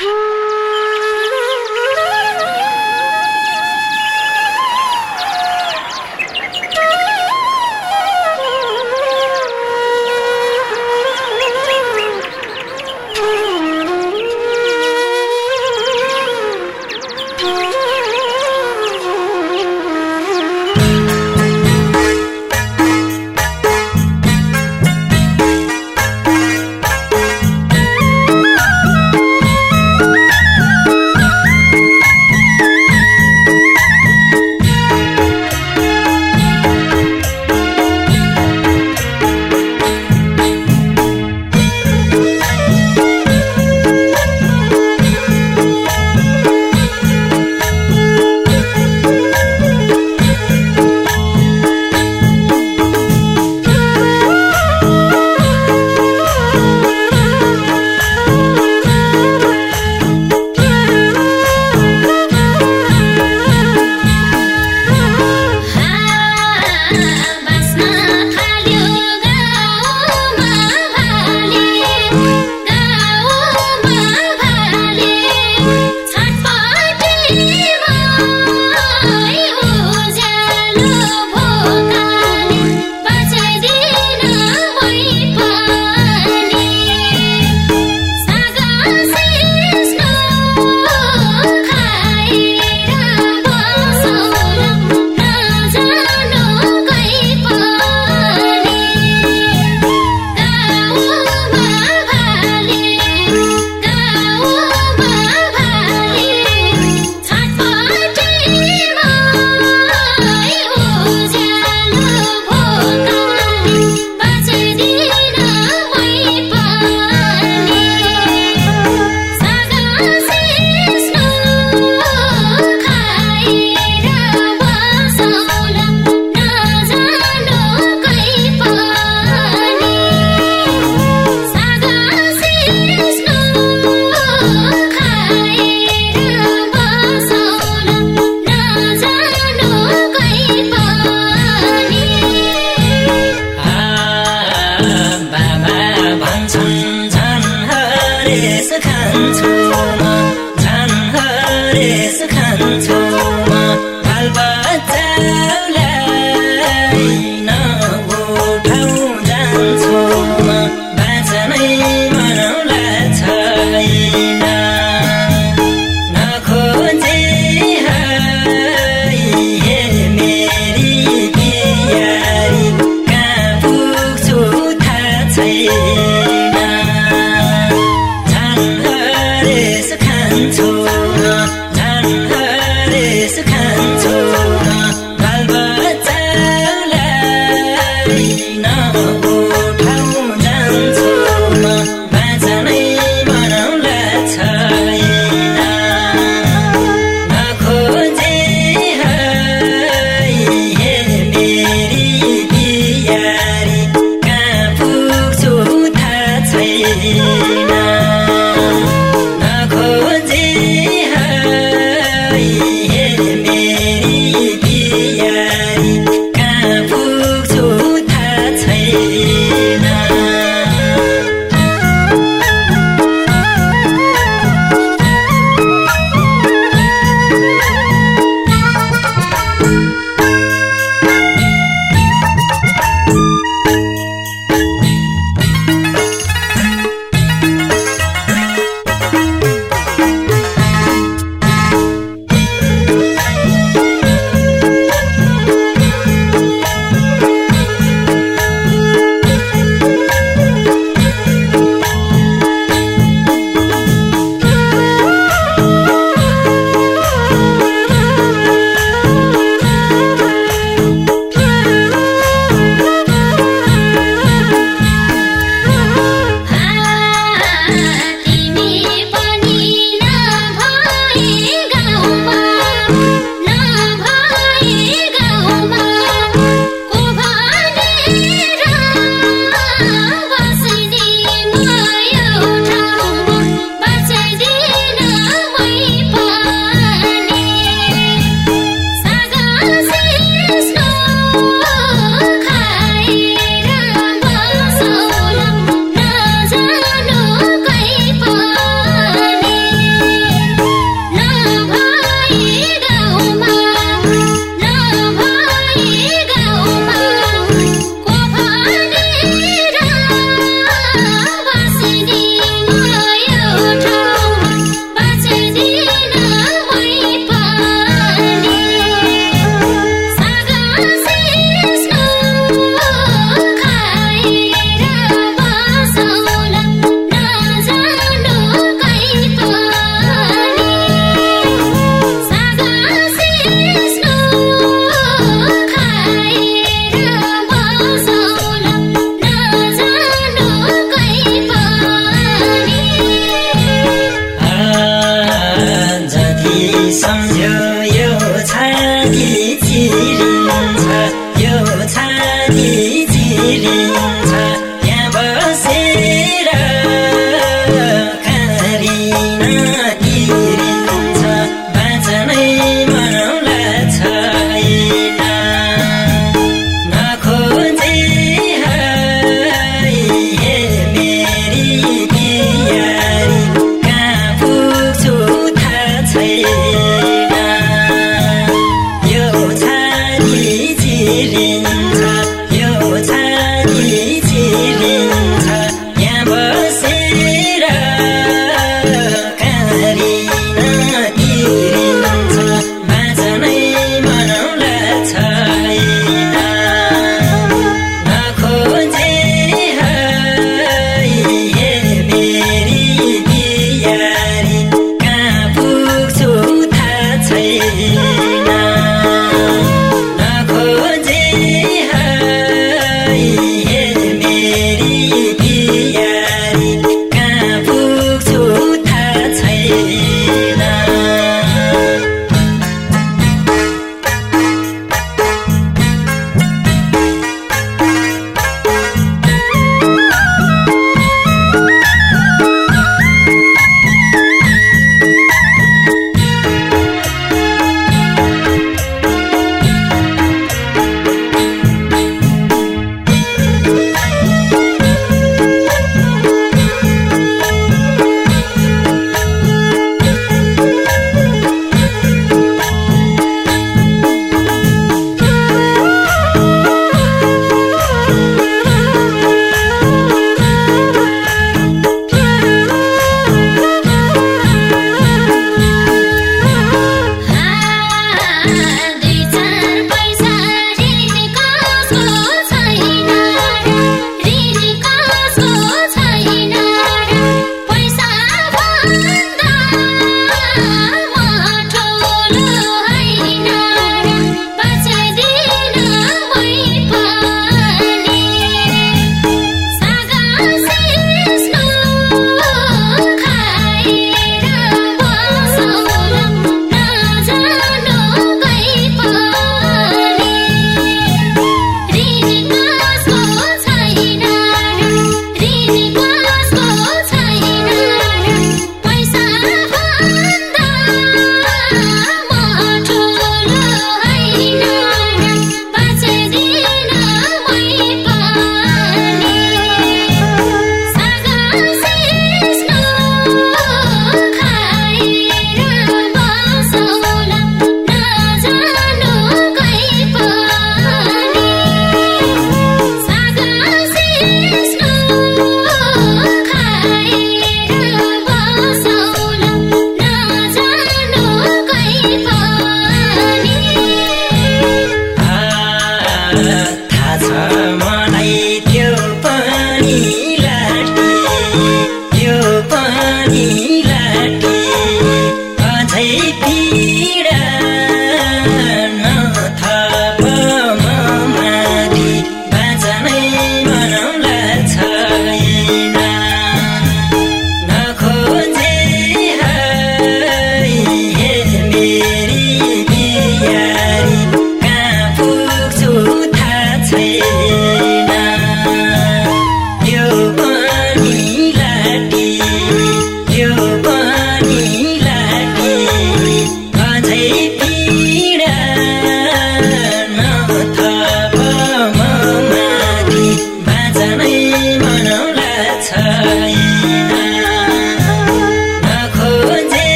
Woo!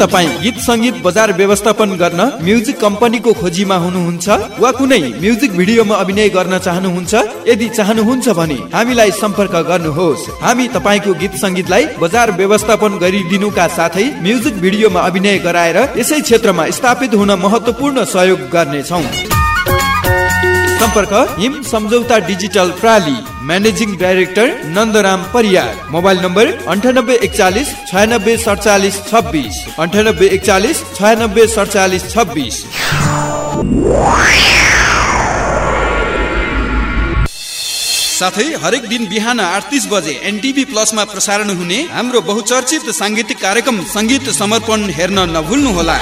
तपाईँ गीत सङ्गीत बजार व्यवस्थापन गर्न म्युजिक कम्पनीको खोजीमा हुनुहुन्छ? वा कुनै म्युजिक भिडियोमा अभिनय गर्न चाहनुहुन्छ? यदि चाहनुहुन्छ भने हामीलाई सम्पर्क गर्नुहोस्। हामी तपाईँको गीत सङ्गीतलाई बजार व्यवस्थापन गरिदिनुका साथै म्युजिक भिडियोमा अभिनय गराएर यसै क्षेत्रमा स्थापित हुन महत्वपूर्ण सहयोग गर्नेछौँ। सम्पर्क हिम सम्झौता digital प्राली managing director Nandaram Pariyar. Mobile number अन्ठानब्बे एकचालिस छयानब्बे सडचालिस छब्बिस। अन्ठानब्बे एकचालिस छयानब्बे सडचालिस छब्बिस। साथै हरेक दिन बिहान आठ तिस बजे एनटिभी प्लसमा प्रसारण हुने हाम्रो बहुचर्चित साङ्गीतिक कार्यक्रम सङ्गीत समर्पण हेर्न नभुल्नुहोला।